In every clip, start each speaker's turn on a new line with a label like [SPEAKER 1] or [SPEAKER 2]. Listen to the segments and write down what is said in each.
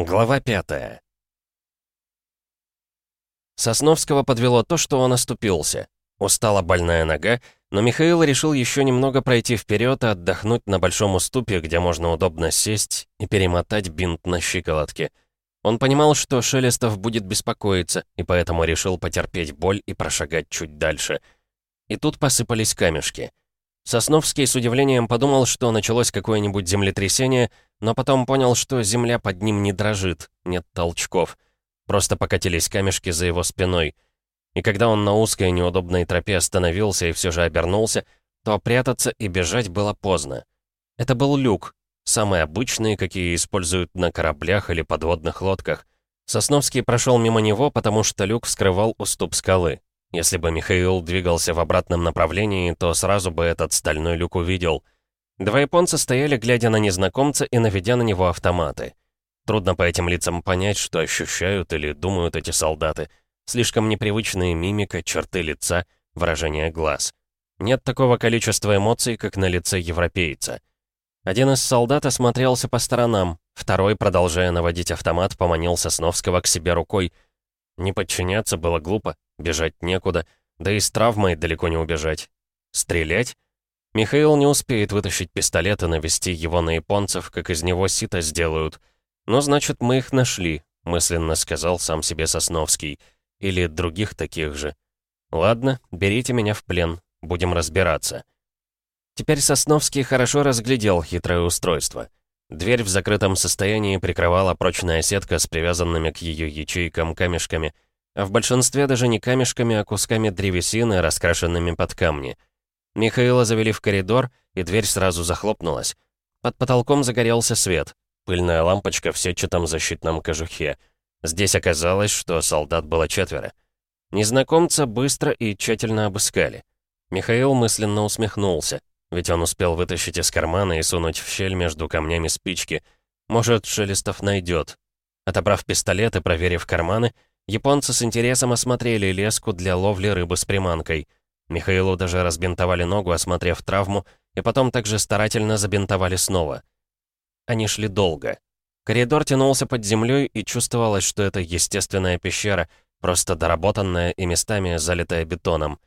[SPEAKER 1] Глава пятая. Сосновского подвело то, что он оступился. Устала больная нога, но Михаил решил еще немного пройти вперед и отдохнуть на большом уступе, где можно удобно сесть и перемотать бинт на щиколотке. Он понимал, что Шелестов будет беспокоиться, и поэтому решил потерпеть боль и прошагать чуть дальше. И тут посыпались камешки — Сосновский с удивлением подумал, что началось какое-нибудь землетрясение, но потом понял, что земля под ним не дрожит, нет толчков. Просто покатились камешки за его спиной. И когда он на узкой неудобной тропе остановился и все же обернулся, то прятаться и бежать было поздно. Это был люк, самый обычный, какие используют на кораблях или подводных лодках. Сосновский прошел мимо него, потому что люк вскрывал уступ скалы. Если бы Михаил двигался в обратном направлении, то сразу бы этот стальной люк увидел. Два японца стояли, глядя на незнакомца и наведя на него автоматы. Трудно по этим лицам понять, что ощущают или думают эти солдаты. Слишком непривычные мимика, черты лица, выражение глаз. Нет такого количества эмоций, как на лице европейца. Один из солдат осмотрелся по сторонам, второй, продолжая наводить автомат, поманил Сосновского к себе рукой. Не подчиняться было глупо, Бежать некуда, да и с травмой далеко не убежать. Стрелять? Михаил не успеет вытащить пистолет и навести его на японцев, как из него сито сделают. «Ну, значит, мы их нашли», — мысленно сказал сам себе Сосновский. «Или других таких же. Ладно, берите меня в плен, будем разбираться». Теперь Сосновский хорошо разглядел хитрое устройство. Дверь в закрытом состоянии прикрывала прочная сетка с привязанными к ее ячейкам камешками — а в большинстве даже не камешками, а кусками древесины, раскрашенными под камни. Михаила завели в коридор, и дверь сразу захлопнулась. Под потолком загорелся свет. Пыльная лампочка в сетчатом защитном кожухе. Здесь оказалось, что солдат было четверо. Незнакомца быстро и тщательно обыскали. Михаил мысленно усмехнулся, ведь он успел вытащить из кармана и сунуть в щель между камнями спички. Может, Шелестов найдет. Отобрав пистолет и проверив карманы, Японцы с интересом осмотрели леску для ловли рыбы с приманкой. Михаилу даже разбинтовали ногу, осмотрев травму, и потом также старательно забинтовали снова. Они шли долго. Коридор тянулся под землей, и чувствовалось, что это естественная пещера, просто доработанная и местами залитая бетоном.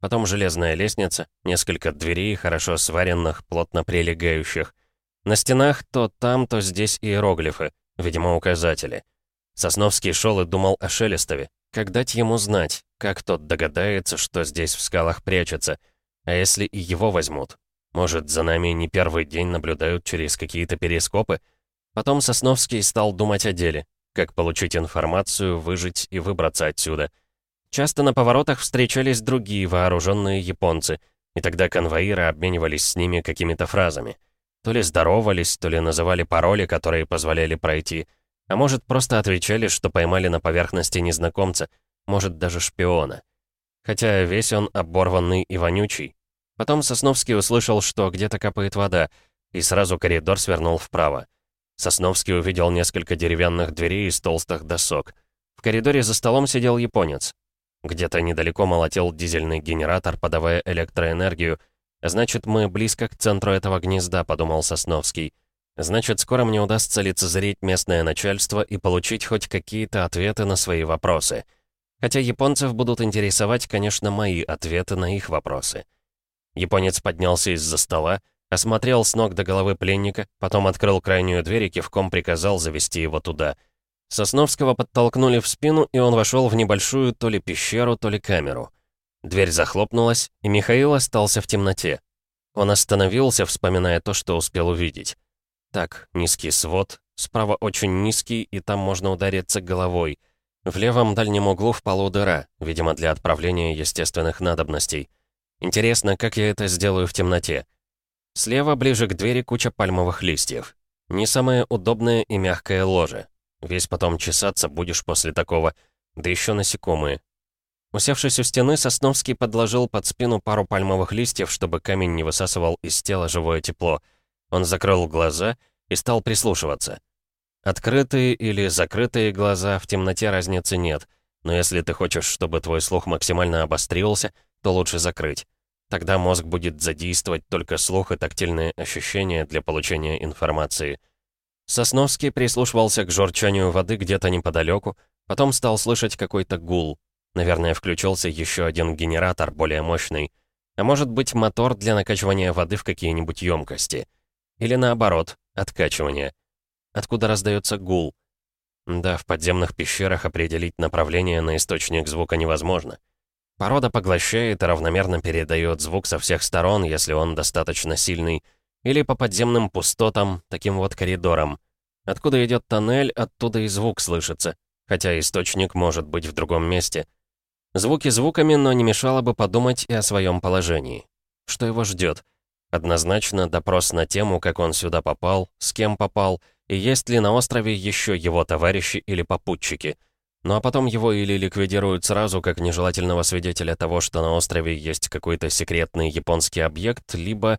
[SPEAKER 1] Потом железная лестница, несколько дверей, хорошо сваренных, плотно прилегающих. На стенах то там, то здесь иероглифы, видимо, указатели. Сосновский шел и думал о Шелестове. Как дать ему знать? Как тот догадается, что здесь в скалах прячется? А если и его возьмут? Может, за нами не первый день наблюдают через какие-то перископы? Потом Сосновский стал думать о деле. Как получить информацию, выжить и выбраться отсюда. Часто на поворотах встречались другие вооруженные японцы, и тогда конвоиры обменивались с ними какими-то фразами. То ли здоровались, то ли называли пароли, которые позволяли пройти — а может, просто отвечали, что поймали на поверхности незнакомца, может, даже шпиона. Хотя весь он оборванный и вонючий. Потом Сосновский услышал, что где-то капает вода, и сразу коридор свернул вправо. Сосновский увидел несколько деревянных дверей из толстых досок. В коридоре за столом сидел японец. Где-то недалеко молотел дизельный генератор, подавая электроэнергию. «Значит, мы близко к центру этого гнезда», — подумал Сосновский. Значит, скоро мне удастся лицезреть местное начальство и получить хоть какие-то ответы на свои вопросы. Хотя японцев будут интересовать, конечно, мои ответы на их вопросы. Японец поднялся из-за стола, осмотрел с ног до головы пленника, потом открыл крайнюю дверь и кивком приказал завести его туда. Сосновского подтолкнули в спину, и он вошел в небольшую то ли пещеру, то ли камеру. Дверь захлопнулась, и Михаил остался в темноте. Он остановился, вспоминая то, что успел увидеть. Так, низкий свод, справа очень низкий, и там можно удариться головой. В левом дальнем углу в полу дыра, видимо, для отправления естественных надобностей. Интересно, как я это сделаю в темноте. Слева, ближе к двери, куча пальмовых листьев. Не самое удобное и мягкое ложе. Весь потом чесаться будешь после такого. Да еще насекомые. Усевшись у стены, Сосновский подложил под спину пару пальмовых листьев, чтобы камень не высасывал из тела живое тепло — он закрыл глаза и стал прислушиваться. Открытые или закрытые глаза, в темноте разницы нет, но если ты хочешь, чтобы твой слух максимально обострился, то лучше закрыть. Тогда мозг будет задействовать только слух и тактильные ощущения для получения информации. Сосновский прислушивался к журчанию воды где-то неподалеку, потом стал слышать какой-то гул. Наверное, включился еще один генератор, более мощный. А может быть, мотор для накачивания воды в какие-нибудь емкости. Или наоборот, откачивания. Откуда раздается гул? Да, в подземных пещерах определить направление на источник звука невозможно. Порода поглощает и равномерно передает звук со всех сторон, если он достаточно сильный, или по подземным пустотам, таким вот коридорам. Откуда идет тоннель, оттуда и звук слышится, хотя источник может быть в другом месте. Звуки звуками, но не мешало бы подумать и о своем положении. Что его ждет? Однозначно допрос на тему, как он сюда попал, с кем попал, и есть ли на острове еще его товарищи или попутчики. Ну а потом его или ликвидируют сразу как нежелательного свидетеля того, что на острове есть какой-то секретный японский объект, либо...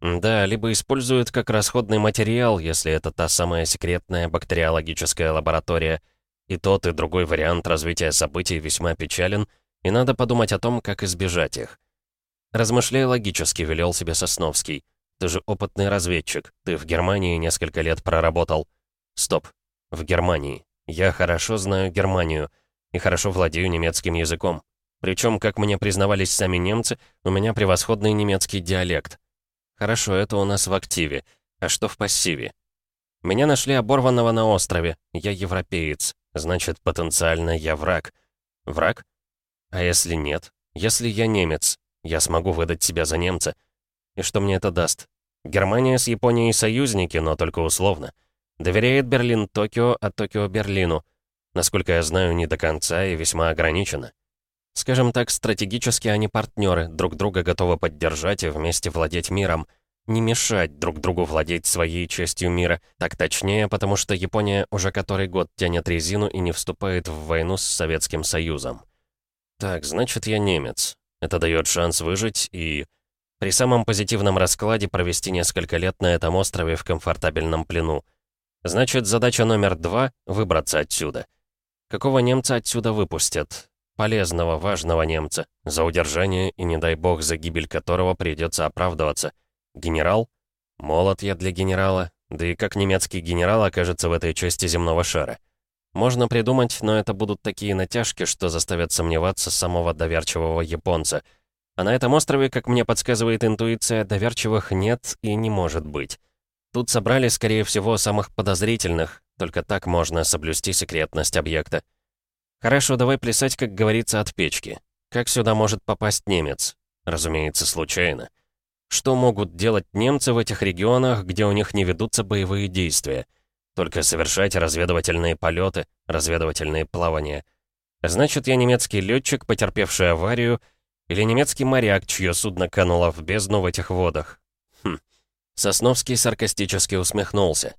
[SPEAKER 1] Да, либо используют как расходный материал, если это та самая секретная бактериологическая лаборатория — и тот, и другой вариант развития событий весьма печален, и надо подумать о том, как избежать их. Размышляя логически, велел себе Сосновский. Ты же опытный разведчик, ты в Германии несколько лет проработал. Стоп. В Германии. Я хорошо знаю Германию и хорошо владею немецким языком. Причем, как мне признавались сами немцы, у меня превосходный немецкий диалект. Хорошо, это у нас в активе. А что в пассиве? Меня нашли оборванного на острове. Я европеец. Значит, потенциально я враг. Враг? А если нет? Если я немец, я смогу выдать себя за немца. И что мне это даст? Германия с Японией союзники, но только условно. Доверяет Берлин Токио, а Токио Берлину. Насколько я знаю, не до конца и весьма ограничено. Скажем так, стратегически они партнеры, друг друга готовы поддержать и вместе владеть миром — не мешать друг другу владеть своей частью мира. Так точнее, потому что Япония уже который год тянет резину и не вступает в войну с Советским Союзом. Так, значит, я немец. Это дает шанс выжить и... При самом позитивном раскладе провести несколько лет на этом острове в комфортабельном плену. Значит, задача номер два — выбраться отсюда. Какого немца отсюда выпустят? Полезного, важного немца, за удержание и, не дай бог, за гибель которого придется оправдываться — Генерал? Молод я для генерала. Да и как немецкий генерал окажется в этой части земного шара? Можно придумать, но это будут такие натяжки, что заставят сомневаться самого доверчивого японца. А на этом острове, как мне подсказывает интуиция, доверчивых нет и не может быть. Тут собрали, скорее всего, самых подозрительных, только так можно соблюсти секретность объекта. Хорошо, давай плясать, как говорится, от печки. Как сюда может попасть немец? Разумеется, случайно. Что могут делать немцы в этих регионах, где у них не ведутся боевые действия? Только совершать разведывательные полеты, разведывательные плавания. Значит, я немецкий летчик, потерпевший аварию, или немецкий моряк, чье судно кануло в бездну в этих водах. Хм. Сосновский саркастически усмехнулся.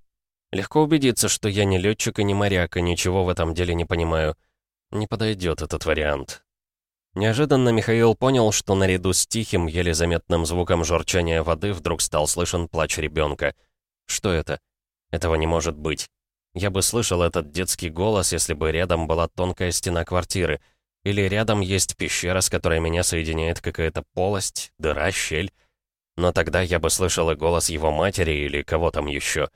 [SPEAKER 1] Легко убедиться, что я не летчик и не моряк, и ничего в этом деле не понимаю. Не подойдет этот вариант. Неожиданно Михаил понял, что наряду с тихим, еле заметным звуком журчания воды вдруг стал слышен плач ребенка. Что это? Этого не может быть. Я бы слышал этот детский голос, если бы рядом была тонкая стена квартиры. Или рядом есть пещера, с которой меня соединяет какая-то полость, дыра, щель. Но тогда я бы слышал и голос его матери или кого там еще.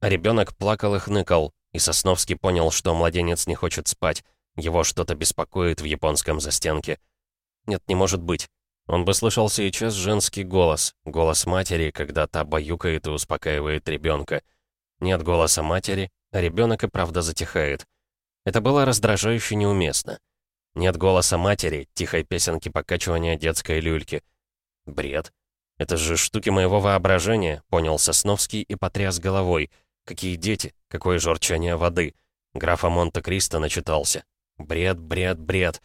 [SPEAKER 1] А ребенок плакал и хныкал, и Сосновский понял, что младенец не хочет спать. Его что-то беспокоит в японском застенке. Нет, не может быть. Он бы слышал сейчас женский голос, голос матери, когда та баюкает и успокаивает ребенка. Нет голоса матери, а ребенок и правда затихает. Это было раздражающе неуместно. Нет голоса матери, тихой песенки покачивания детской люльки. Бред. Это же штуки моего воображения, понял Сосновский и потряс головой. Какие дети, какое журчание воды. Графа Монте-Кристо начитался. Бред, бред, бред.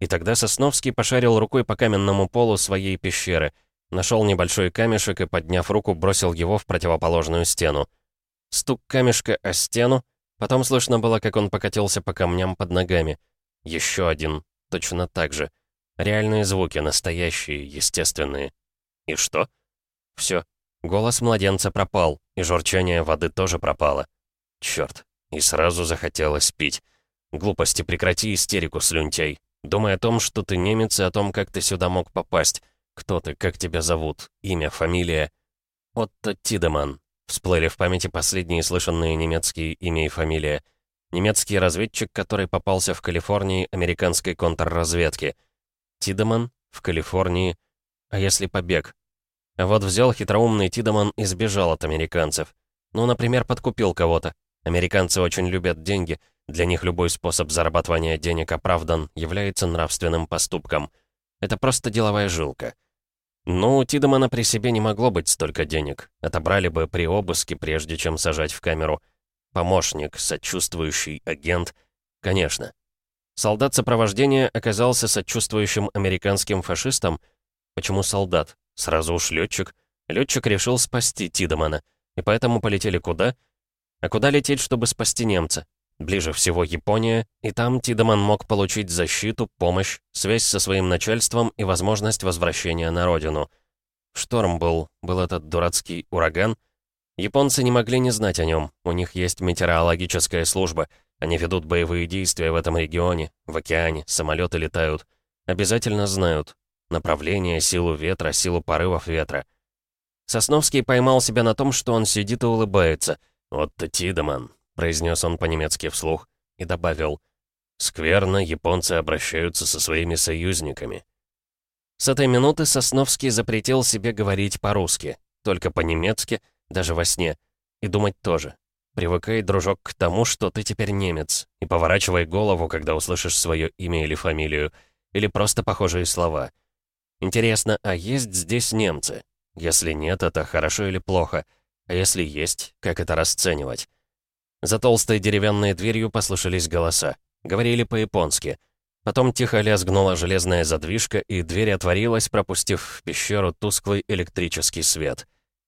[SPEAKER 1] И тогда Сосновский пошарил рукой по каменному полу своей пещеры, нашел небольшой камешек и, подняв руку, бросил его в противоположную стену. Стук камешка о стену, потом слышно было, как он покатился по камням под ногами. Еще один, точно так же. Реальные звуки, настоящие, естественные. И что? Все. Голос младенца пропал, и журчание воды тоже пропало. Черт, и сразу захотелось пить. Глупости, прекрати истерику, слюнтяй. Думай о том, что ты немец, и о том, как ты сюда мог попасть. Кто ты, как тебя зовут, имя, фамилия. Отто Тидеман. Всплыли в памяти последние слышанные немецкие имя и фамилия. Немецкий разведчик, который попался в Калифорнии американской контрразведки. Тидеман в Калифорнии. А если побег? А вот взял хитроумный Тидеман и сбежал от американцев. Ну, например, подкупил кого-то. Американцы очень любят деньги. Для них любой способ зарабатывания денег оправдан, является нравственным поступком. Это просто деловая жилка. Но у Тидемана при себе не могло быть столько денег. Отобрали бы при обыске, прежде чем сажать в камеру. Помощник, сочувствующий агент. Конечно. Солдат сопровождения оказался сочувствующим американским фашистам. Почему солдат? Сразу уж летчик. Летчик решил спасти Тидемана. И поэтому полетели куда? А куда лететь, чтобы спасти немца? Ближе всего Япония, и там Тидеман мог получить защиту, помощь, связь со своим начальством и возможность возвращения на родину. Шторм был, был этот дурацкий ураган. Японцы не могли не знать о нем, у них есть метеорологическая служба, они ведут боевые действия в этом регионе, в океане, самолеты летают. Обязательно знают направление, силу ветра, силу порывов ветра. Сосновский поймал себя на том, что он сидит и улыбается. «Вот-то Тидеман, — произнес он по-немецки вслух и добавил. «Скверно, японцы обращаются со своими союзниками». С этой минуты Сосновский запретил себе говорить по-русски, только по-немецки, даже во сне, и думать тоже. Привыкай, дружок, к тому, что ты теперь немец, и поворачивай голову, когда услышишь свое имя или фамилию, или просто похожие слова. Интересно, а есть здесь немцы? Если нет, это хорошо или плохо? А если есть, как это расценивать? За толстой деревянной дверью послышались голоса. Говорили по-японски. Потом тихо лязгнула железная задвижка, и дверь отворилась, пропустив в пещеру тусклый электрический свет.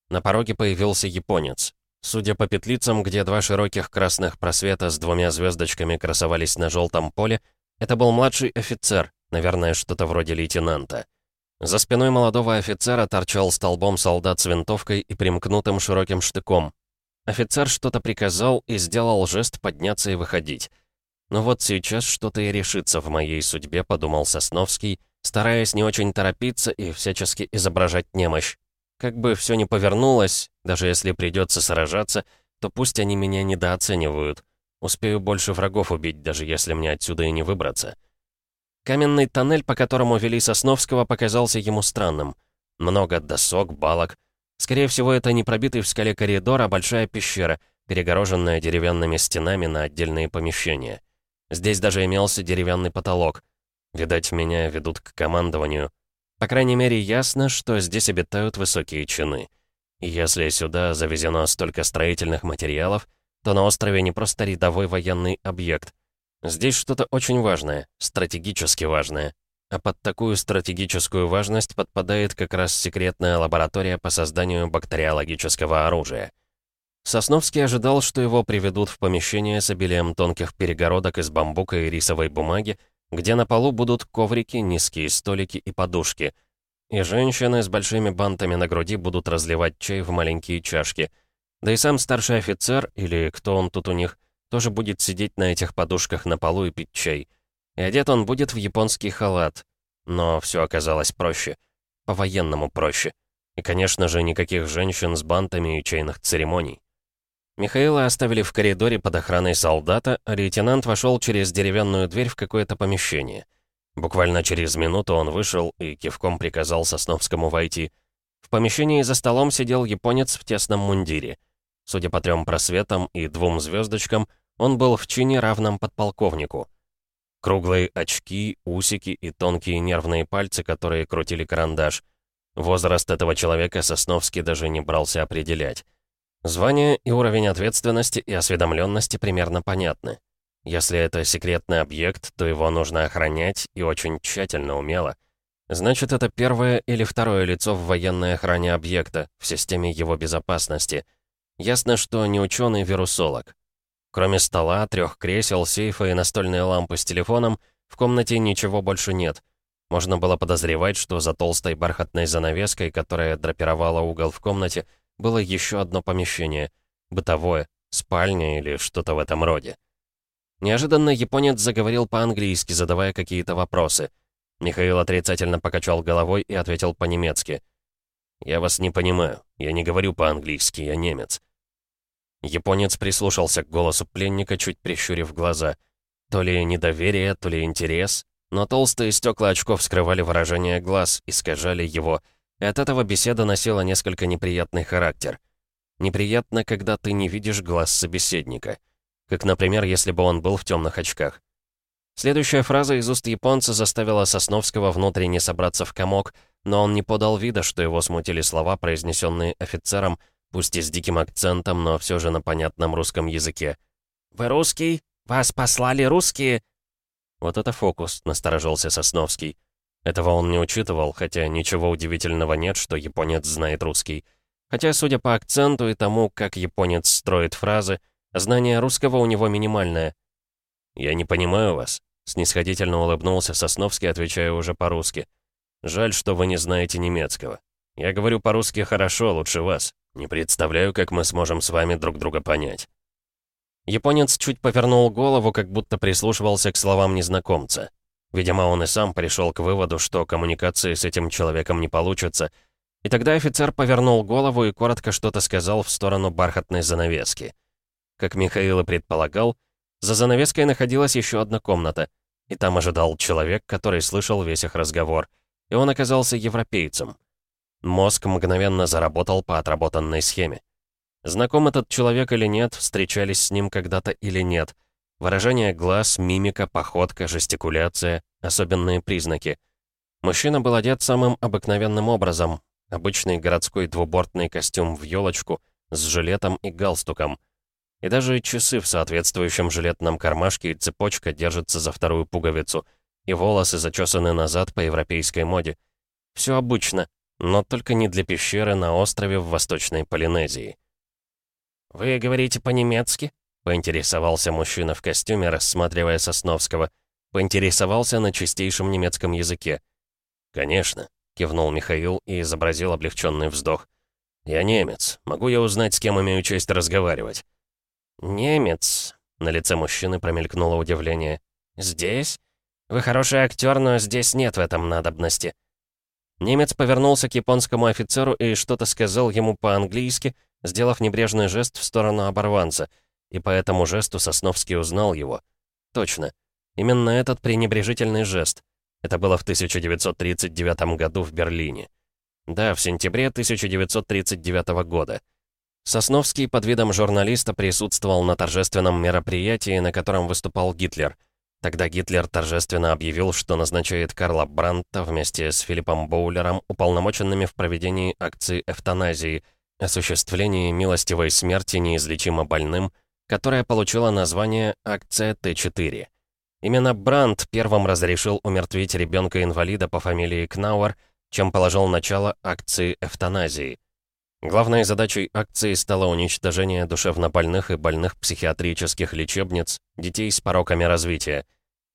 [SPEAKER 1] На пороге появился японец. Судя по петлицам, где два широких красных просвета с двумя звездочками красовались на желтом поле, это был младший офицер, наверное, что-то вроде лейтенанта. За спиной молодого офицера торчал столбом солдат с винтовкой и примкнутым широким штыком. Офицер что-то приказал и сделал жест подняться и выходить. «Ну вот сейчас что-то и решится в моей судьбе», — подумал Сосновский, стараясь не очень торопиться и всячески изображать немощь. Как бы все ни повернулось, даже если придется сражаться, то пусть они меня недооценивают. Успею больше врагов убить, даже если мне отсюда и не выбраться. Каменный тоннель, по которому вели Сосновского, показался ему странным. Много досок, балок, Скорее всего, это не пробитый в скале коридор, а большая пещера, перегороженная деревянными стенами на отдельные помещения. Здесь даже имелся деревянный потолок. Видать, меня ведут к командованию. По крайней мере, ясно, что здесь обитают высокие чины. И если сюда завезено столько строительных материалов, то на острове не просто рядовой военный объект. Здесь что-то очень важное, стратегически важное, а под такую стратегическую важность подпадает как раз секретная лаборатория по созданию бактериологического оружия. Сосновский ожидал, что его приведут в помещение с обилием тонких перегородок из бамбука и рисовой бумаги, где на полу будут коврики, низкие столики и подушки. И женщины с большими бантами на груди будут разливать чай в маленькие чашки. Да и сам старший офицер, или кто он тут у них, тоже будет сидеть на этих подушках на полу и пить чай. И одет он будет в японский халат. Но все оказалось проще. По-военному проще. И, конечно же, никаких женщин с бантами и чайных церемоний. Михаила оставили в коридоре под охраной солдата, а лейтенант вошел через деревянную дверь в какое-то помещение. Буквально через минуту он вышел и кивком приказал Сосновскому войти. В помещении за столом сидел японец в тесном мундире. Судя по трем просветам и двум звездочкам, он был в чине равном подполковнику. Круглые очки, усики и тонкие нервные пальцы, которые крутили карандаш. Возраст этого человека Сосновский даже не брался определять. Звание и уровень ответственности и осведомленности примерно понятны. Если это секретный объект, то его нужно охранять и очень тщательно, умело. Значит, это первое или второе лицо в военной охране объекта, в системе его безопасности. Ясно, что не ученый-вирусолог. Кроме стола, трех кресел, сейфа и настольной лампы с телефоном, в комнате ничего больше нет. Можно было подозревать, что за толстой бархатной занавеской, которая драпировала угол в комнате, было еще одно помещение. Бытовое, спальня или что-то в этом роде. Неожиданно японец заговорил по-английски, задавая какие-то вопросы. Михаил отрицательно покачал головой и ответил по-немецки. «Я вас не понимаю. Я не говорю по-английски, я немец». Японец прислушался к голосу пленника, чуть прищурив глаза. То ли недоверие, то ли интерес, но толстые стекла очков скрывали выражение глаз, искажали его, и от этого беседа носила несколько неприятный характер. Неприятно, когда ты не видишь глаз собеседника. Как, например, если бы он был в темных очках. Следующая фраза из уст японца заставила Сосновского внутренне собраться в комок, но он не подал вида, что его смутили слова, произнесенные офицером, пусть и с диким акцентом, но все же на понятном русском языке. «Вы русский? Вас послали русские?» Вот это фокус, насторожился Сосновский. Этого он не учитывал, хотя ничего удивительного нет, что японец знает русский. Хотя, судя по акценту и тому, как японец строит фразы, знание русского у него минимальное. «Я не понимаю вас», — снисходительно улыбнулся Сосновский, отвечая уже по-русски. «Жаль, что вы не знаете немецкого. Я говорю по-русски хорошо, лучше вас. Не представляю, как мы сможем с вами друг друга понять». Японец чуть повернул голову, как будто прислушивался к словам незнакомца. Видимо, он и сам пришел к выводу, что коммуникации с этим человеком не получится. И тогда офицер повернул голову и коротко что-то сказал в сторону бархатной занавески. Как Михаил и предполагал, за занавеской находилась еще одна комната, и там ожидал человек, который слышал весь их разговор. И он оказался европейцем. Мозг мгновенно заработал по отработанной схеме. Знаком этот человек или нет, встречались с ним когда-то или нет. Выражение глаз, мимика, походка, жестикуляция — особенные признаки. Мужчина был одет самым обыкновенным образом. Обычный городской двубортный костюм в елочку с жилетом и галстуком. И даже часы в соответствующем жилетном кармашке и цепочка держатся за вторую пуговицу, и волосы зачесаны назад по европейской моде. Все обычно, но только не для пещеры на острове в Восточной Полинезии. «Вы говорите по-немецки?» — поинтересовался мужчина в костюме, рассматривая Сосновского. Поинтересовался на чистейшем немецком языке. «Конечно», — кивнул Михаил и изобразил облегченный вздох. «Я немец. Могу я узнать, с кем имею честь разговаривать?» «Немец?» — на лице мужчины промелькнуло удивление. «Здесь? Вы хороший актер, но здесь нет в этом надобности». Немец повернулся к японскому офицеру и что-то сказал ему по-английски, сделав небрежный жест в сторону оборванца, и по этому жесту Сосновский узнал его. Точно. Именно этот пренебрежительный жест. Это было в 1939 году в Берлине. Да, в сентябре 1939 года. Сосновский под видом журналиста присутствовал на торжественном мероприятии, на котором выступал Гитлер — Тогда Гитлер торжественно объявил, что назначает Карла Брандта вместе с Филиппом Боулером уполномоченными в проведении акции эвтаназии, осуществлении милостивой смерти неизлечимо больным, которая получила название «Акция Т-4». Именно Брандт первым разрешил умертвить ребенка-инвалида по фамилии Кнауэр, чем положил начало акции эвтаназии. Главной задачей акции стало уничтожение душевнобольных и больных психиатрических лечебниц, детей с пороками развития.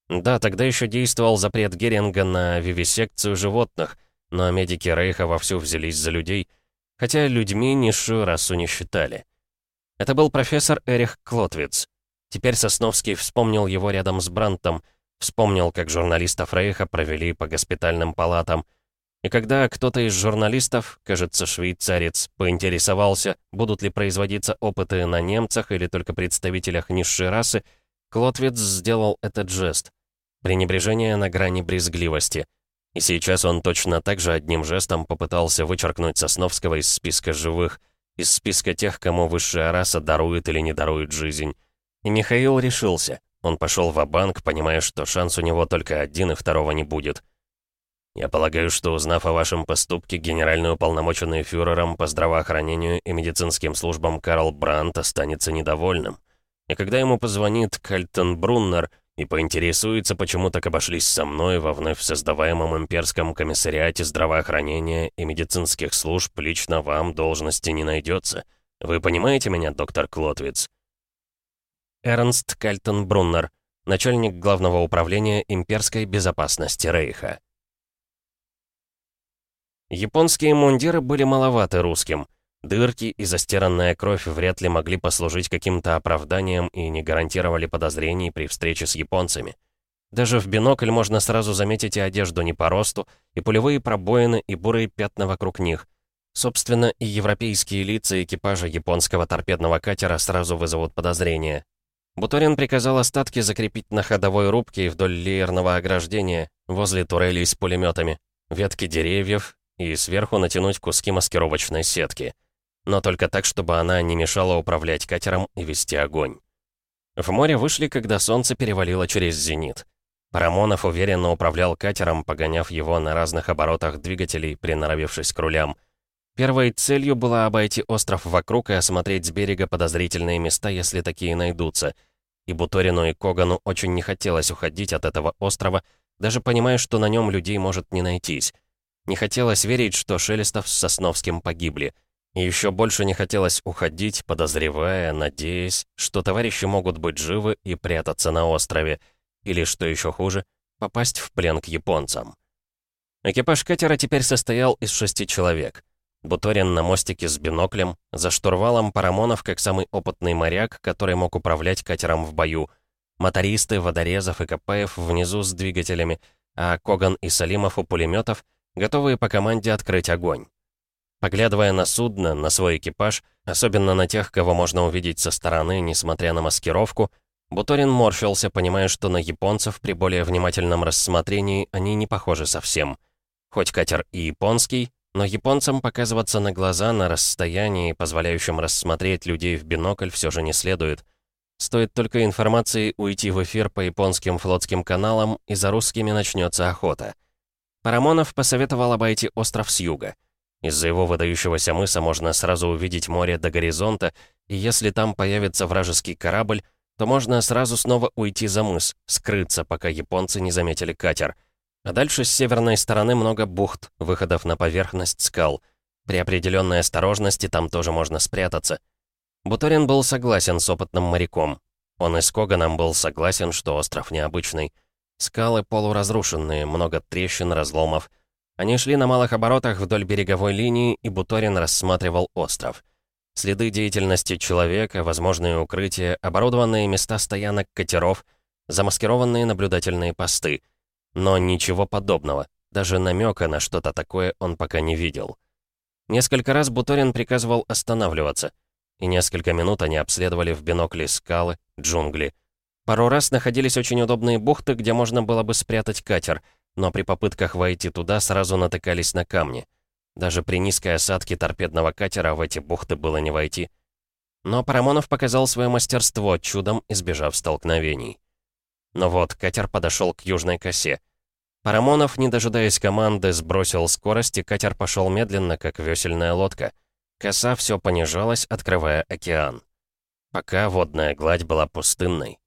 [SPEAKER 1] Да, тогда еще действовал запрет Геринга на вивисекцию животных, но медики Рейха вовсю взялись за людей, хотя людьми низшую расу не считали. Это был профессор Эрих Клотвиц. Теперь Сосновский вспомнил его рядом с Брантом, вспомнил, как журналистов Рейха провели по госпитальным палатам — и когда кто-то из журналистов, кажется, швейцарец, поинтересовался, будут ли производиться опыты на немцах или только представителях низшей расы, Клотвиц сделал этот жест. Пренебрежение на грани брезгливости. И сейчас он точно так же одним жестом попытался вычеркнуть Сосновского из списка живых, из списка тех, кому высшая раса дарует или не дарует жизнь. И Михаил решился. Он пошел в банк понимая, что шанс у него только один и второго не будет. Я полагаю, что узнав о вашем поступке, генеральный уполномоченный фюрером по здравоохранению и медицинским службам Карл Брандт останется недовольным. И когда ему позвонит Кальтон Бруннер и поинтересуется, почему так обошлись со мной во вновь создаваемом имперском комиссариате здравоохранения и медицинских служб, лично вам должности не найдется. Вы понимаете меня, доктор Клотвиц? Эрнст Кальтон Бруннер, начальник главного управления имперской безопасности Рейха. Японские мундиры были маловаты русским. Дырки и застиранная кровь вряд ли могли послужить каким-то оправданием и не гарантировали подозрений при встрече с японцами. Даже в бинокль можно сразу заметить и одежду не по росту, и пулевые пробоины, и бурые пятна вокруг них. Собственно, и европейские лица экипажа японского торпедного катера сразу вызовут подозрения. Буторин приказал остатки закрепить на ходовой рубке и вдоль леерного ограждения, возле турелей с пулеметами, ветки деревьев и сверху натянуть куски маскировочной сетки. Но только так, чтобы она не мешала управлять катером и вести огонь. В море вышли, когда солнце перевалило через зенит. Парамонов уверенно управлял катером, погоняв его на разных оборотах двигателей, приноровившись к рулям. Первой целью было обойти остров вокруг и осмотреть с берега подозрительные места, если такие найдутся. И Буторину и Когану очень не хотелось уходить от этого острова, даже понимая, что на нем людей может не найтись. Не хотелось верить, что Шелестов с Сосновским погибли. Еще больше не хотелось уходить, подозревая, надеясь, что товарищи могут быть живы и прятаться на острове — или, что еще хуже, попасть в плен к японцам. Экипаж катера теперь состоял из шести человек. Буторин на мостике с биноклем, за штурвалом Парамонов как самый опытный моряк, который мог управлять катером в бою, мотористы, водорезов и Капаев внизу с двигателями, а Коган и Салимов у пулеметов, готовые по команде открыть огонь. Поглядывая на судно, на свой экипаж, особенно на тех, кого можно увидеть со стороны, несмотря на маскировку, Буторин морщился, понимая, что на японцев при более внимательном рассмотрении они не похожи совсем. Хоть катер и японский, но японцам показываться на глаза на расстоянии, позволяющем рассмотреть людей в бинокль, все же не следует. Стоит только информации уйти в эфир по японским флотским каналам, и за русскими начнется охота. Парамонов посоветовал обойти остров с юга. Из-за его выдающегося мыса можно сразу увидеть море до горизонта, и если там появится вражеский корабль, то можно сразу снова уйти за мыс, скрыться, пока японцы не заметили катер. А дальше с северной стороны много бухт, выходов на поверхность скал. При определенной осторожности там тоже можно спрятаться. Буторин был согласен с опытным моряком. Он и с Коганом был согласен, что остров необычный. Скалы полуразрушенные, много трещин, разломов. Они шли на малых оборотах вдоль береговой линии, и Буторин рассматривал остров. Следы деятельности человека, возможные укрытия, оборудованные места стоянок катеров, замаскированные наблюдательные посты. Но ничего подобного, даже намека на что-то такое он пока не видел. Несколько раз Буторин приказывал останавливаться, и несколько минут они обследовали в бинокле скалы, джунгли. Пару раз находились очень удобные бухты, где можно было бы спрятать катер, но при попытках войти туда сразу натыкались на камни — даже при низкой осадке торпедного катера в эти бухты было не войти. Но Парамонов показал свое мастерство, чудом избежав столкновений. Но вот, катер подошел к южной косе. Парамонов, не дожидаясь команды, сбросил скорость, и катер пошел медленно, как весельная лодка. Коса все понижалась, открывая океан. Пока водная гладь была пустынной.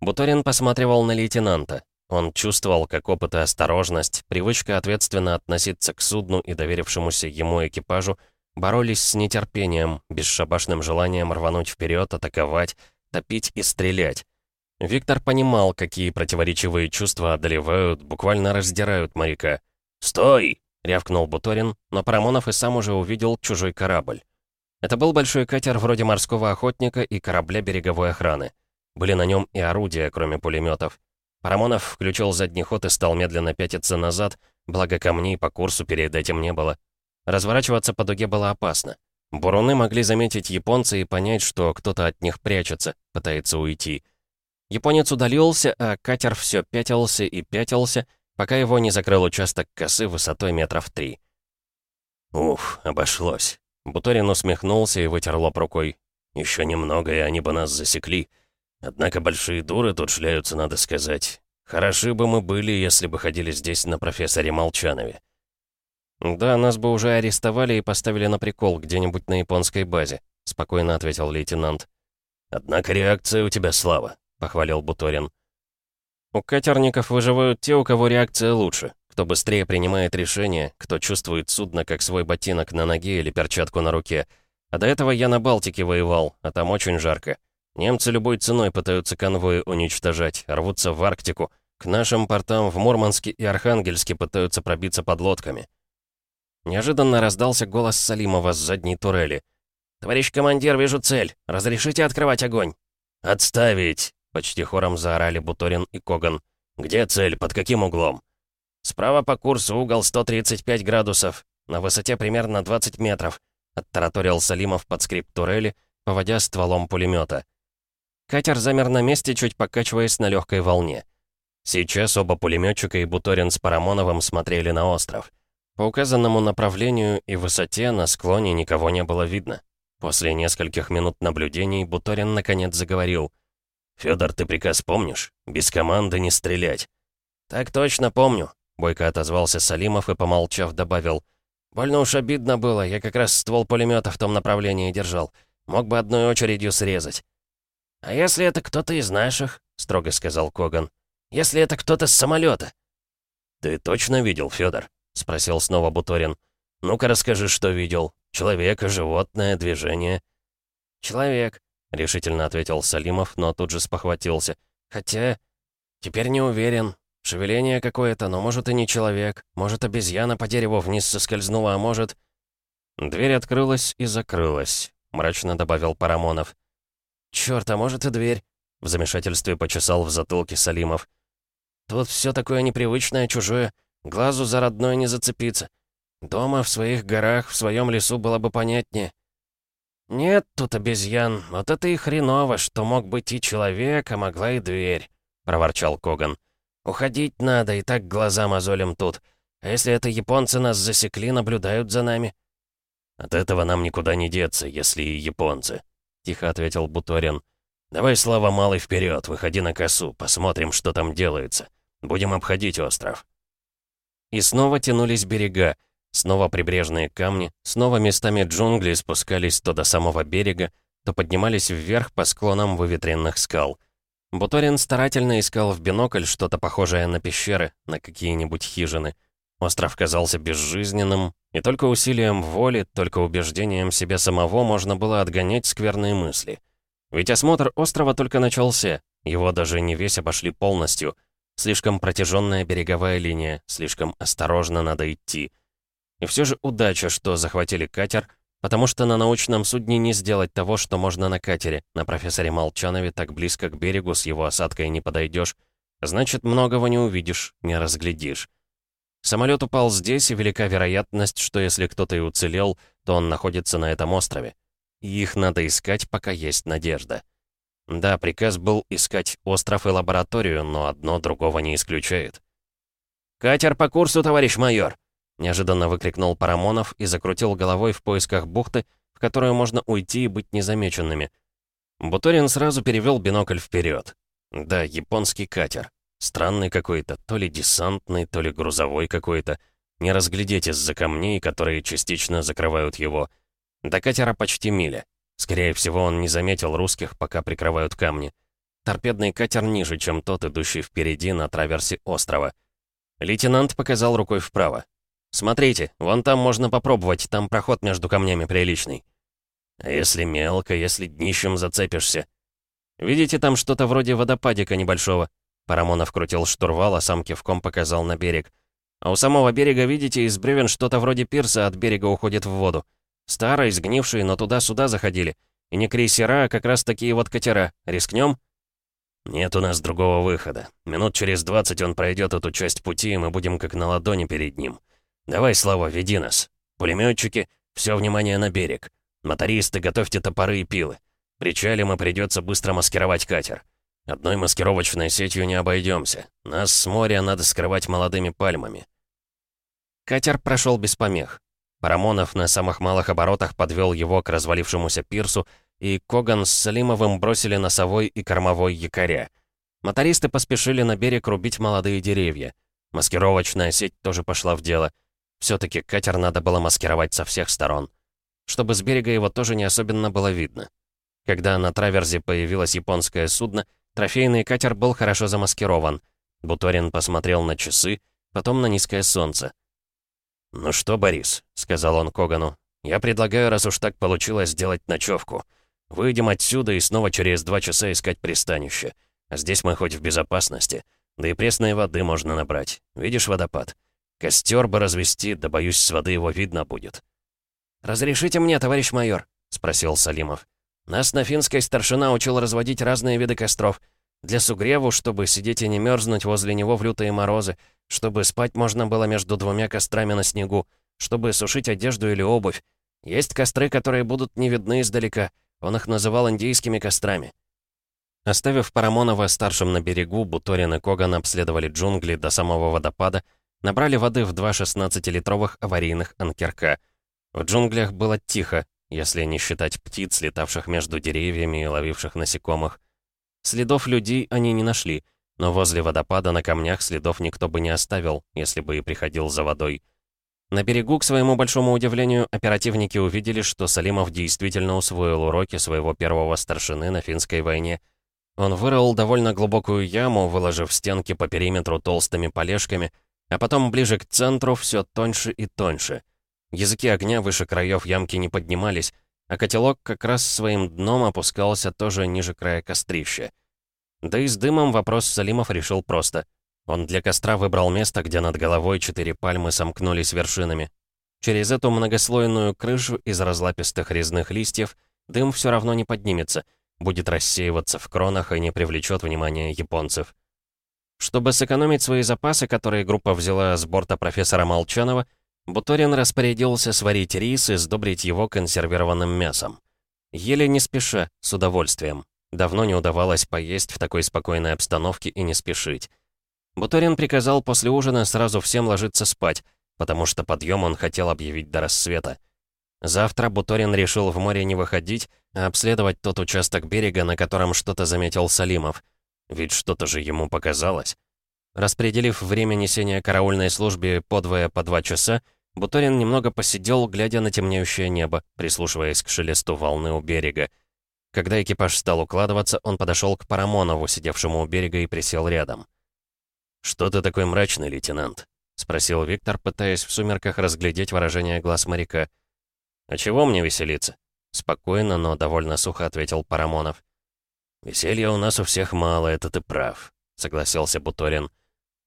[SPEAKER 1] Буторин посматривал на лейтенанта. Он чувствовал, как опыт и осторожность, привычка ответственно относиться к судну и доверившемуся ему экипажу боролись с нетерпением, бесшабашным желанием рвануть вперед, атаковать, топить и стрелять. Виктор понимал, какие противоречивые чувства одолевают, буквально раздирают моряка. «Стой!» — рявкнул Буторин, но Парамонов и сам уже увидел чужой корабль. Это был большой катер вроде морского охотника и корабля береговой охраны. Были на нем и орудия, кроме пулеметов. Парамонов включил задний ход и стал медленно пятиться назад, благо камней по курсу перед этим не было. Разворачиваться по дуге было опасно. Буруны могли заметить японца и понять, что кто-то от них прячется, пытается уйти. Японец удалился, а катер все пятился и пятился, пока его не закрыл участок косы высотой метров три. «Уф, обошлось». Буторин усмехнулся и вытер лоб рукой. «Еще немного, и они бы нас засекли. Однако большие дуры тут шляются, надо сказать. Хороши бы мы были, если бы ходили здесь на профессоре Молчанове. «Да, нас бы уже арестовали и поставили на прикол где-нибудь на японской базе», — спокойно ответил лейтенант. «Однако реакция у тебя слава», — похвалил Буторин. «У катерников выживают те, у кого реакция лучше, кто быстрее принимает решение, кто чувствует судно как свой ботинок на ноге или перчатку на руке. А до этого я на Балтике воевал, а там очень жарко. Немцы любой ценой пытаются конвои уничтожать, рвутся в Арктику. К нашим портам в Мурманске и Архангельске пытаются пробиться под лодками. Неожиданно раздался голос Салимова с задней турели. «Товарищ командир, вижу цель. Разрешите открывать огонь?» «Отставить!» — почти хором заорали Буторин и Коган. «Где цель? Под каким углом?» «Справа по курсу угол 135 градусов. На высоте примерно 20 метров», — оттараторил Салимов под скрип турели, поводя стволом пулемета. Катер замер на месте, чуть покачиваясь на легкой волне. Сейчас оба пулеметчика и Буторин с Парамоновым смотрели на остров. По указанному направлению и высоте на склоне никого не было видно. После нескольких минут наблюдений Буторин наконец заговорил. «Фёдор, ты приказ помнишь? Без команды не стрелять». «Так точно помню», — бойко отозвался Салимов и, помолчав, добавил. «Больно уж обидно было, я как раз ствол пулемета в том направлении держал. Мог бы одной очередью срезать». «А если это кто-то из наших?» — строго сказал Коган. «Если это кто-то с самолета. «Ты точно видел, Фёдор?» — спросил снова Буторин. «Ну-ка расскажи, что видел. Человека, животное, движение».
[SPEAKER 2] «Человек», — решительно ответил Салимов, но тут же спохватился. «Хотя... Теперь не уверен. Шевеление какое-то, но может и не человек. Может, обезьяна по дереву вниз соскользнула, а может...»
[SPEAKER 1] Дверь открылась и закрылась, мрачно добавил Парамонов.
[SPEAKER 2] «Чёрт, а может и дверь?» В замешательстве почесал в затылке Салимов. «Тут все такое непривычное, чужое. Глазу за родной не зацепиться. Дома, в своих горах, в своем лесу было бы понятнее. «Нет тут обезьян, вот это и хреново, что мог быть и человек, а могла и дверь», — проворчал Коган. «Уходить надо, и так глаза мозолим тут. А если это японцы нас засекли, наблюдают за нами?»
[SPEAKER 1] «От этого нам никуда не деться, если и японцы», — тихо ответил Буторин. «Давай, Слава, малый, вперед, выходи на косу, посмотрим, что там делается. Будем обходить остров». И снова тянулись берега, Снова прибрежные камни, снова местами джунгли спускались то до самого берега, то поднимались вверх по склонам выветренных скал. Буторин старательно искал в бинокль что-то похожее на пещеры, на какие-нибудь хижины. Остров казался безжизненным, и только усилием воли, только убеждением себя самого можно было отгонять скверные мысли. Ведь осмотр острова только начался, его даже не весь обошли полностью. Слишком протяженная береговая линия, слишком осторожно надо идти — и все же удача, что захватили катер, потому что на научном судне не сделать того, что можно на катере. На профессоре Молчанове так близко к берегу с его осадкой не подойдешь. Значит, многого не увидишь, не разглядишь. Самолет упал здесь, и велика вероятность, что если кто-то и уцелел, то он находится на этом острове. И их надо искать, пока есть надежда. Да, приказ был искать остров и лабораторию, но одно другого не исключает.
[SPEAKER 2] «Катер по курсу, товарищ майор!» Неожиданно выкрикнул Парамонов и закрутил головой в поисках бухты, в которую можно уйти и быть незамеченными.
[SPEAKER 1] Буторин сразу перевел бинокль вперед. Да, японский катер. Странный какой-то, то ли десантный, то ли грузовой какой-то. Не разглядеть из-за камней, которые частично закрывают его. До катера почти миля. Скорее всего, он не заметил русских, пока прикрывают камни. Торпедный катер ниже, чем тот, идущий впереди на траверсе острова. Лейтенант показал рукой вправо. «Смотрите, вон там можно попробовать, там проход между камнями приличный». «А если мелко, если днищем зацепишься?» «Видите, там что-то вроде водопадика небольшого?» Парамонов крутил штурвал, а сам кивком показал на берег. «А у самого берега, видите, из бревен что-то вроде пирса от берега уходит в воду. Старый, сгнивший, но туда-сюда заходили. И не крейсера, а как раз такие вот катера. Рискнем?» «Нет у нас другого выхода. Минут через двадцать он пройдет эту часть пути, и мы будем как на ладони перед ним. «Давай, Слава, веди нас. Пулеметчики, все внимание на берег. Мотористы, готовьте топоры и пилы. Причалим и придется быстро маскировать катер. Одной маскировочной сетью не обойдемся. Нас с моря надо скрывать молодыми пальмами».
[SPEAKER 2] Катер прошел без помех. Парамонов на самых малых оборотах подвел его к развалившемуся пирсу, и Коган с Салимовым бросили носовой и кормовой якоря. Мотористы поспешили на берег рубить молодые деревья. Маскировочная сеть тоже пошла в дело — все-таки катер надо было маскировать со всех сторон. Чтобы с берега его тоже не особенно было видно. Когда на траверзе появилось японское судно, трофейный катер был хорошо замаскирован. Буторин посмотрел на часы, потом на низкое солнце. «Ну что, Борис», — сказал он Когану, — «я предлагаю, раз уж так получилось, сделать ночевку. Выйдем отсюда и снова через два часа искать пристанище. А здесь мы хоть в безопасности. Да и пресной воды можно набрать. Видишь водопад? Костер бы развести, да боюсь, с воды его видно будет. «Разрешите мне, товарищ майор?» — спросил Салимов. «Нас на финской старшина учил разводить разные виды костров. Для сугреву, чтобы сидеть и не мерзнуть возле него в лютые морозы, чтобы спать можно было между двумя кострами на снегу,
[SPEAKER 1] чтобы сушить одежду или обувь. Есть костры, которые будут не видны издалека. Он их называл индийскими кострами. Оставив Парамонова старшим на берегу, Буторин и Коган обследовали джунгли до самого водопада, набрали воды в два 16-литровых аварийных анкерка. В джунглях было тихо, если не считать птиц, летавших между деревьями и ловивших насекомых. Следов людей они не нашли, но возле водопада на камнях следов никто бы не оставил, если бы и приходил за водой. На берегу, к своему большому удивлению, оперативники увидели, что Салимов действительно усвоил уроки своего первого старшины на финской войне. Он вырыл довольно глубокую яму, выложив стенки по периметру толстыми полежками, а потом ближе к центру все тоньше и тоньше. Языки огня выше краев ямки не поднимались, а котелок как раз своим дном опускался тоже ниже края кострища. Да и с дымом вопрос Салимов решил просто. Он для костра выбрал место, где над головой четыре пальмы сомкнулись вершинами. Через эту многослойную крышу из разлапистых резных листьев дым все равно не поднимется, будет рассеиваться в кронах и не привлечет внимания японцев. Чтобы сэкономить свои запасы, которые группа взяла с борта профессора Молчанова, Буторин распорядился сварить рис и сдобрить его консервированным мясом. Ели не спеша, с удовольствием. Давно не удавалось поесть в такой спокойной обстановке и не спешить. Буторин приказал после ужина сразу всем ложиться спать, потому что подъем он хотел объявить до рассвета. Завтра Буторин решил в море не выходить, а обследовать тот участок берега, на котором что-то заметил Салимов. Ведь что-то же ему показалось. Распределив время несения караульной службе подвое по два часа, Буторин немного посидел, глядя на темнеющее небо, прислушиваясь к шелесту волны у берега. Когда экипаж стал укладываться, он подошел к Парамонову, сидевшему у берега, и присел рядом. «Что ты такой мрачный, лейтенант?» — спросил Виктор, пытаясь в сумерках разглядеть выражение глаз моряка. «А чего мне веселиться?» — спокойно, но довольно сухо ответил Парамонов. «Веселья у нас у всех мало, это ты прав», — согласился Буторин.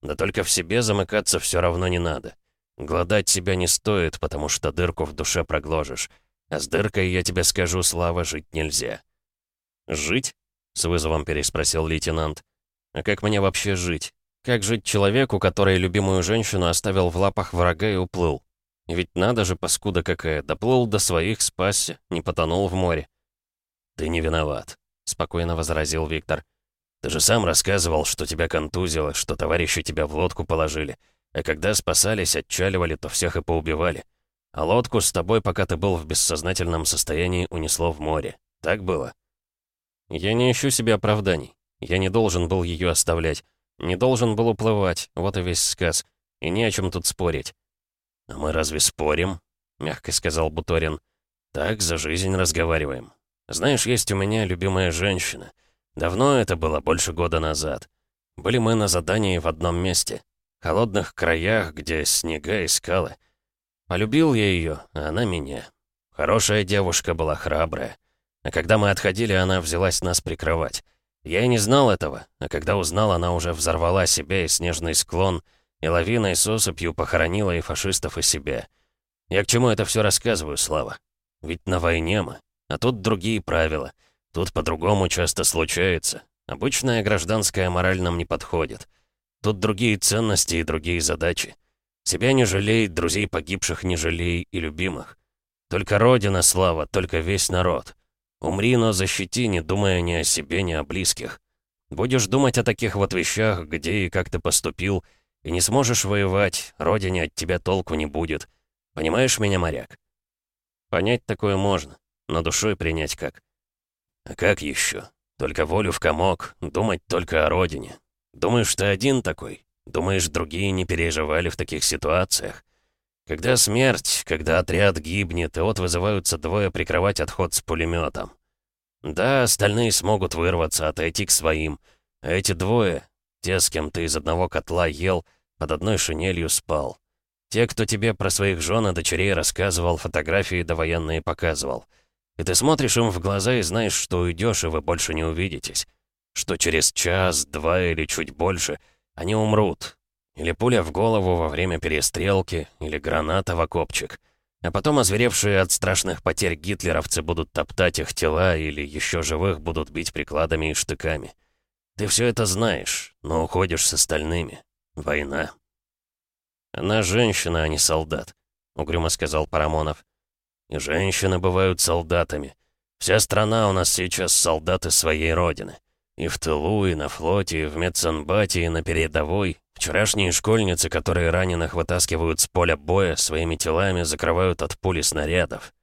[SPEAKER 1] «Да только в себе замыкаться все равно не надо. Гладать себя не стоит, потому что дырку в душе прогложишь. А с дыркой, я тебе скажу, Слава, жить нельзя». «Жить?» — с вызовом переспросил лейтенант. «А как мне вообще жить? Как жить человеку, который любимую женщину оставил в лапах врага и уплыл? Ведь надо же, паскуда какая, доплыл до своих, спасся, не потонул в море. «Ты не виноват», — спокойно возразил Виктор. «Ты же сам рассказывал, что тебя контузило, что товарищи тебя в лодку положили, а когда спасались, отчаливали, то всех и поубивали. А лодку с тобой, пока ты был в бессознательном состоянии, унесло в море. Так было?» «Я не ищу себе оправданий. Я не должен был ее оставлять. Не должен был уплывать, вот и весь сказ. И не о чем тут спорить. «А мы разве спорим?» — мягко сказал Буторин. «Так за жизнь разговариваем. Знаешь, есть у меня любимая женщина. Давно это было, больше года назад. Были мы на задании в одном месте. Холодных краях, где снега и скалы. Полюбил я ее, а она меня. Хорошая девушка была, храбрая. А когда мы отходили, она взялась нас прикрывать. Я и не знал этого, а когда узнал, она уже взорвала себя и снежный склон, и лавиной с осыпью похоронила и фашистов, и себя. Я к чему это все рассказываю, Слава? Ведь на войне мы, а тут другие правила. Тут по-другому часто случается. Обычная гражданская мораль нам не подходит. Тут другие ценности и другие задачи. Себя не жалей, друзей погибших не жалей и любимых. Только Родина, Слава, только весь народ. Умри, но защити, не думая ни о себе, ни о близких. Будешь думать о таких вот вещах, где и как ты поступил, и не сможешь воевать, родине от тебя толку не будет. Понимаешь меня, моряк? Понять такое можно, но душой принять как? А как еще? Только волю в комок, думать только о родине. Думаешь, ты один такой? Думаешь, другие не переживали в таких ситуациях? Когда смерть, когда отряд гибнет, и вот вызываются двое прикрывать отход с пулеметом. Да, остальные смогут вырваться, отойти к своим. А эти двое, те, с кем ты из одного котла ел, под одной шинелью спал. Те, кто тебе про своих жен и дочерей рассказывал, фотографии довоенные показывал. И ты смотришь им в глаза и знаешь, что уйдешь, и вы больше не увидитесь. Что через час, два или чуть больше они умрут, или пуля в голову во время перестрелки, или граната в окопчик. А потом озверевшие от страшных потерь гитлеровцы будут топтать их тела или еще живых будут бить прикладами и штыками. Ты все это знаешь, но уходишь с остальными. Война. Она женщина, а не солдат. угрюмо сказал Парамонов. «И женщины бывают солдатами. Вся страна у нас сейчас солдаты своей родины. И в тылу, и на флоте, и в медсанбате, и на передовой. Вчерашние школьницы, которые раненых вытаскивают с поля боя, своими телами закрывают от пули снарядов.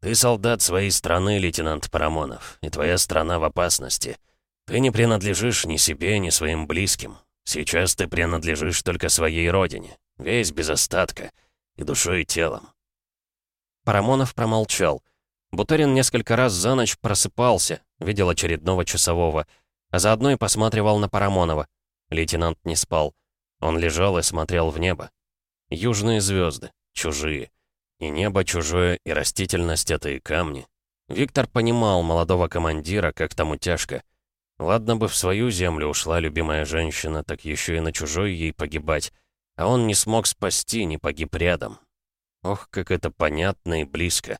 [SPEAKER 1] Ты солдат своей страны, лейтенант Парамонов, и твоя страна в опасности. Ты не принадлежишь ни себе, ни своим близким. Сейчас ты принадлежишь только своей родине, весь без остатка, и душой, и телом.
[SPEAKER 2] Парамонов промолчал. Буторин несколько раз за ночь просыпался, видел очередного часового, а заодно и посматривал на Парамонова. Лейтенант не спал. Он лежал и смотрел в небо. Южные звезды, чужие. И небо чужое, и растительность — это и камни. Виктор понимал молодого командира, как тому тяжко. Ладно бы в свою землю ушла любимая женщина, так еще и на чужой ей погибать. А он не смог спасти, не погиб рядом. Ох, как это понятно и близко.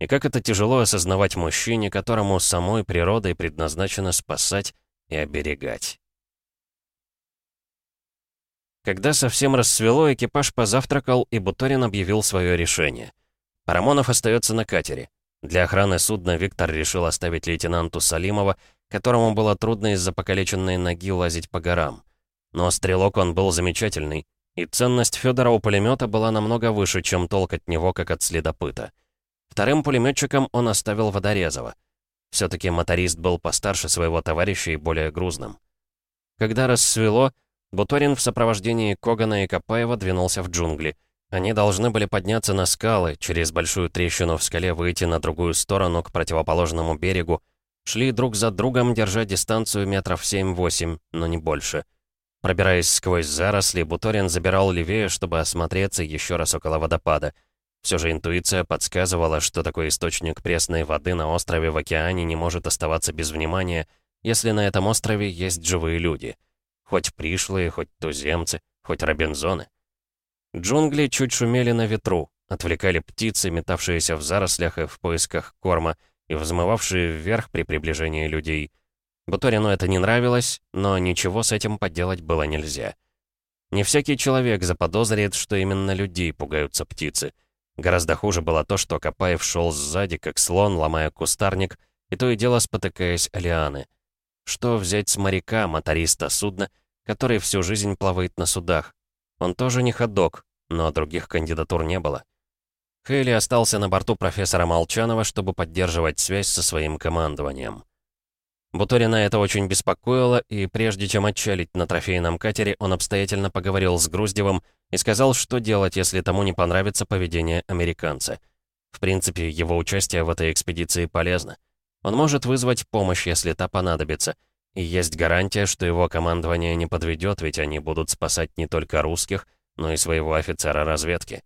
[SPEAKER 2] И как это тяжело осознавать мужчине, которому самой природой предназначено спасать и оберегать. Когда совсем рассвело, экипаж позавтракал, и Буторин объявил свое решение. Парамонов остается на катере. Для охраны судна Виктор решил оставить лейтенанту Салимова, которому было трудно из-за покалеченной ноги лазить по горам. Но стрелок он был замечательный, и ценность Федора у пулемета была намного выше, чем толк от него, как от следопыта. Вторым пулеметчиком он оставил Водорезова. Все-таки моторист был постарше своего товарища и более грузным. Когда рассвело, Буторин в сопровождении Когана и Капаева двинулся в джунгли. Они должны были подняться на скалы, через большую трещину в скале выйти на другую сторону, к противоположному берегу. Шли друг за другом, держа дистанцию метров 7-8, но не больше. Пробираясь сквозь заросли, Буторин забирал левее, чтобы осмотреться еще раз около водопада. Все же интуиция подсказывала, что такой источник пресной воды на острове в океане не может оставаться без внимания, если на этом острове есть живые люди — Хоть пришлые, хоть туземцы, хоть робинзоны. Джунгли чуть шумели на ветру, отвлекали птицы, метавшиеся в зарослях и в поисках корма, и взмывавшие вверх при приближении людей. Буторину это не нравилось, но ничего с этим поделать было нельзя. Не всякий человек заподозрит, что именно людей пугаются птицы. Гораздо хуже было то, что Капаев шел сзади, как слон, ломая кустарник, и то и дело спотыкаясь о лианы. Что взять с моряка, моториста судна, который всю жизнь плавает на судах? Он тоже не ходок, но других кандидатур не было. Хейли остался на борту профессора Молчанова, чтобы поддерживать связь со своим командованием. Буторина это очень беспокоило, и прежде чем отчалить на трофейном катере, он обстоятельно поговорил с Груздевым и сказал, что делать, если тому не понравится поведение американца. В принципе, его участие в этой экспедиции полезно. Он может вызвать помощь, если та понадобится. И есть гарантия, что его командование не подведет, ведь они будут спасать не только русских, но и своего офицера разведки.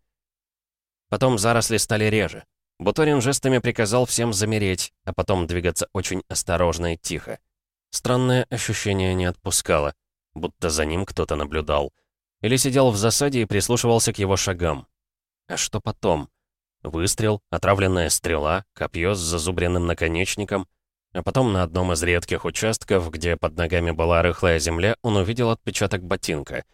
[SPEAKER 2] Потом заросли стали реже. Буторин жестами приказал всем замереть, а потом двигаться очень осторожно и тихо. Странное ощущение не отпускало, будто за ним кто-то наблюдал. Или сидел в засаде и прислушивался к его шагам. А что потом? Выстрел, отравленная стрела, копье с зазубренным наконечником. А потом на одном из редких участков, где под ногами была рыхлая земля, он увидел отпечаток ботинка.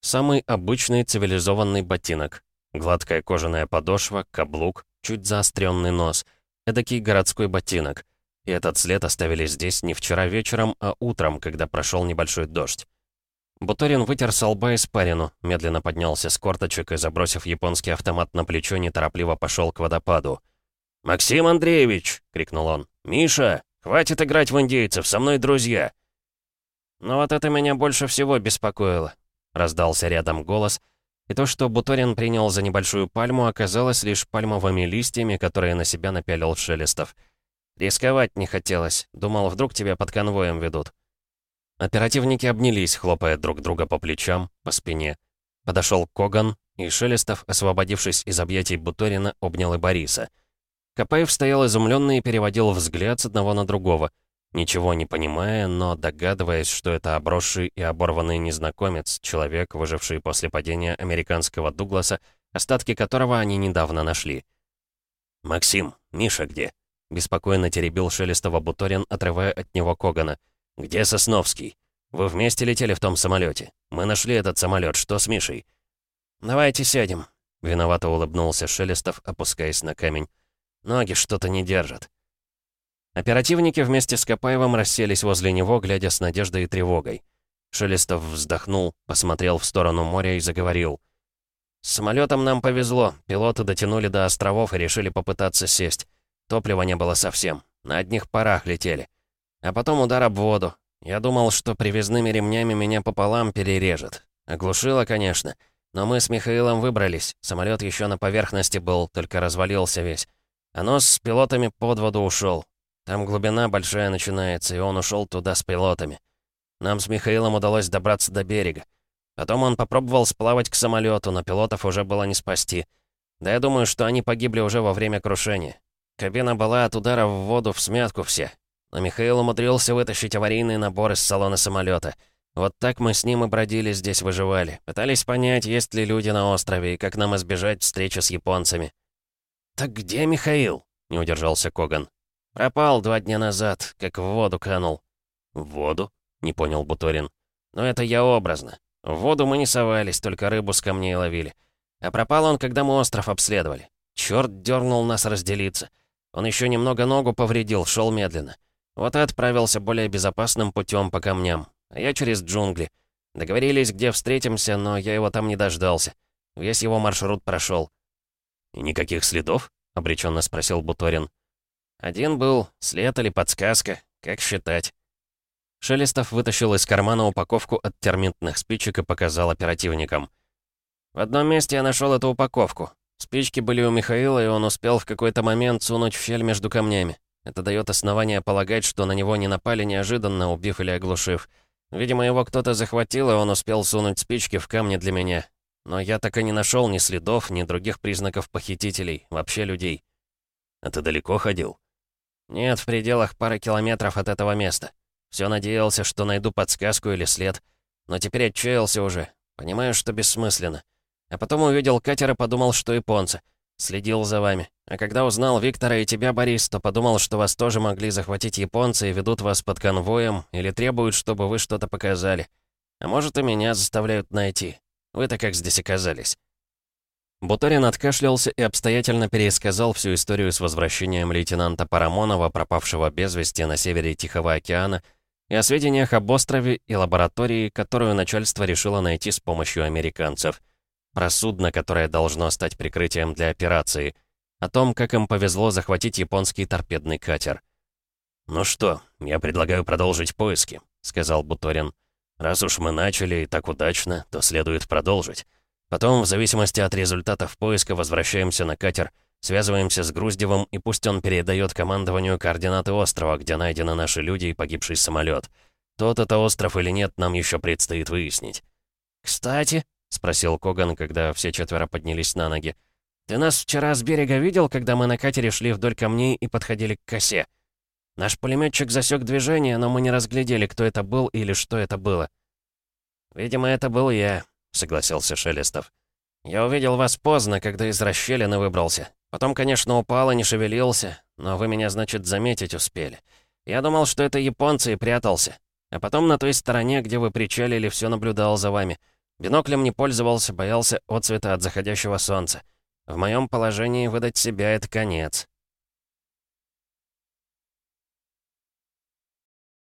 [SPEAKER 2] Самый обычный цивилизованный ботинок. Гладкая кожаная подошва, каблук, чуть заостренный нос. Эдакий городской ботинок. И этот след оставили здесь не вчера вечером, а утром, когда прошел небольшой дождь. Буторин вытер с лба испарину, медленно поднялся с корточек и, забросив японский автомат на плечо, неторопливо пошел к водопаду. «Максим Андреевич!» — крикнул он. «Миша, хватит играть в индейцев, со мной друзья!» «Ну вот это меня больше всего беспокоило», — раздался рядом голос, и то, что Буторин принял за небольшую пальму, оказалось лишь пальмовыми листьями, которые на себя напялил Шелестов. Рисковать не хотелось, думал, вдруг тебя под конвоем ведут. Оперативники обнялись, хлопая друг друга по плечам, по спине. Подошел Коган, и Шелестов, освободившись из объятий Буторина, обнял и Бориса. Капаев стоял изумленный и переводил взгляд с одного на другого, ничего не понимая, но догадываясь, что это обросший и оборванный незнакомец, человек, выживший после падения американского Дугласа, остатки которого они недавно нашли. «Максим, Миша где?» — беспокойно теребил Шелестова Буторин, отрывая от него Когана — «Где Сосновский? Вы вместе летели в том самолете. Мы нашли этот самолет. Что с Мишей?»
[SPEAKER 3] «Давайте сядем».
[SPEAKER 1] Виновато улыбнулся Шелестов, опускаясь на камень. «Ноги что-то не держат». Оперативники вместе с Копаевым расселись возле него, глядя с надеждой и тревогой. Шелестов вздохнул, посмотрел в сторону моря и заговорил. «С самолетом нам повезло. Пилоты дотянули до островов и решили попытаться сесть. Топлива не было совсем. На одних парах летели. А потом удар об воду. Я думал, что привязными ремнями меня пополам перережет. Оглушило, конечно. Но мы с Михаилом выбрались. Самолет еще на поверхности был, только развалился весь. А нос с пилотами под воду ушел. Там глубина большая начинается, и он ушел туда с пилотами. Нам с Михаилом удалось добраться до берега. Потом он попробовал сплавать к самолету, но пилотов уже было не спасти. Да я думаю, что они погибли уже во время крушения. Кабина была от удара в воду в смятку все. Но Михаил умудрился вытащить аварийный набор из салона самолета. Вот так мы с ним и бродили здесь, выживали. Пытались понять, есть ли люди на острове и как нам избежать встречи с японцами. «Так где Михаил?» — не удержался Коган. «Пропал два дня назад, как в воду канул».
[SPEAKER 2] «В воду?» — не понял Буторин.
[SPEAKER 1] «Ну это я образно. В воду мы не совались, только рыбу с камней ловили. А пропал он, когда мы остров обследовали. Черт дернул нас разделиться. Он еще немного ногу повредил, шел медленно. Вот и отправился более безопасным путем по камням. А я через джунгли. Договорились, где встретимся, но я его там не дождался. Весь его маршрут прошел.
[SPEAKER 2] «И никаких следов?» — обреченно спросил Буторин.
[SPEAKER 1] «Один был, след или подсказка, как считать». Шелестов вытащил из кармана упаковку от термитных спичек и показал оперативникам. «В одном месте я нашел эту упаковку. Спички были у Михаила, и он успел в какой-то момент сунуть в щель между камнями. Это дает основание полагать, что на него не напали неожиданно, убив или оглушив. Видимо, его кто-то захватил, и он успел сунуть спички в камни для меня. Но я так и не нашел ни следов, ни других признаков похитителей, вообще людей.
[SPEAKER 2] А ты далеко ходил?
[SPEAKER 1] Нет, в пределах пары километров от этого места. Все надеялся, что найду подсказку или след. Но теперь отчаялся уже. Понимаю, что бессмысленно. А потом увидел катер и подумал, что японцы. Следил за вами. А когда узнал Виктора и тебя, Борис, то подумал, что вас тоже могли захватить японцы и ведут вас под конвоем или требуют, чтобы вы что-то показали. А может, и меня заставляют найти. Вы-то как здесь оказались?» Буторин откашлялся и обстоятельно пересказал всю историю с возвращением лейтенанта Парамонова, пропавшего без вести на севере Тихого океана, и о сведениях об острове и лаборатории, которую начальство решило найти с помощью американцев. Про судно, которое должно стать прикрытием для операции — о том, как им повезло захватить японский торпедный катер.
[SPEAKER 2] «Ну что, я предлагаю продолжить поиски», — сказал Буторин. «Раз уж мы начали и так удачно, то следует продолжить. Потом, в зависимости от результатов поиска, возвращаемся на катер, связываемся с Груздевым, и пусть он передает командованию координаты острова, где найдены наши люди и погибший самолет. Тот это остров или нет, нам еще предстоит выяснить».
[SPEAKER 1] «Кстати», — спросил Коган, когда все четверо поднялись на ноги, — ты нас вчера с берега видел, когда мы на катере шли вдоль камней и подходили к косе? Наш пулеметчик засек движение, но мы не разглядели, кто это был или что это было. Видимо, это был я, согласился Шелестов. Я увидел вас поздно, когда из расщелины выбрался. Потом, конечно, упал и не шевелился, но вы меня, значит, заметить успели. Я думал, что это японцы и прятался. А потом на той стороне, где вы причалили, все наблюдал за вами. Биноклем не пользовался, боялся отцвета от заходящего солнца. В моем положении выдать себя — это конец.